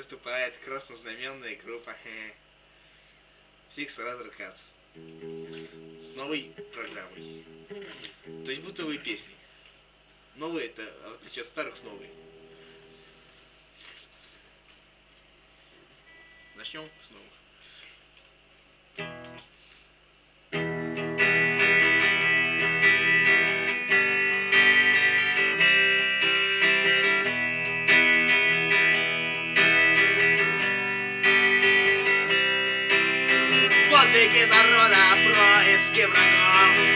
выступает краснознаменная группа Six Rather Cats с новой программой. То есть будто вы песни. Новые это, в отличие от старых, новые. Начнем с новых. de guitarra la pro es quebrando.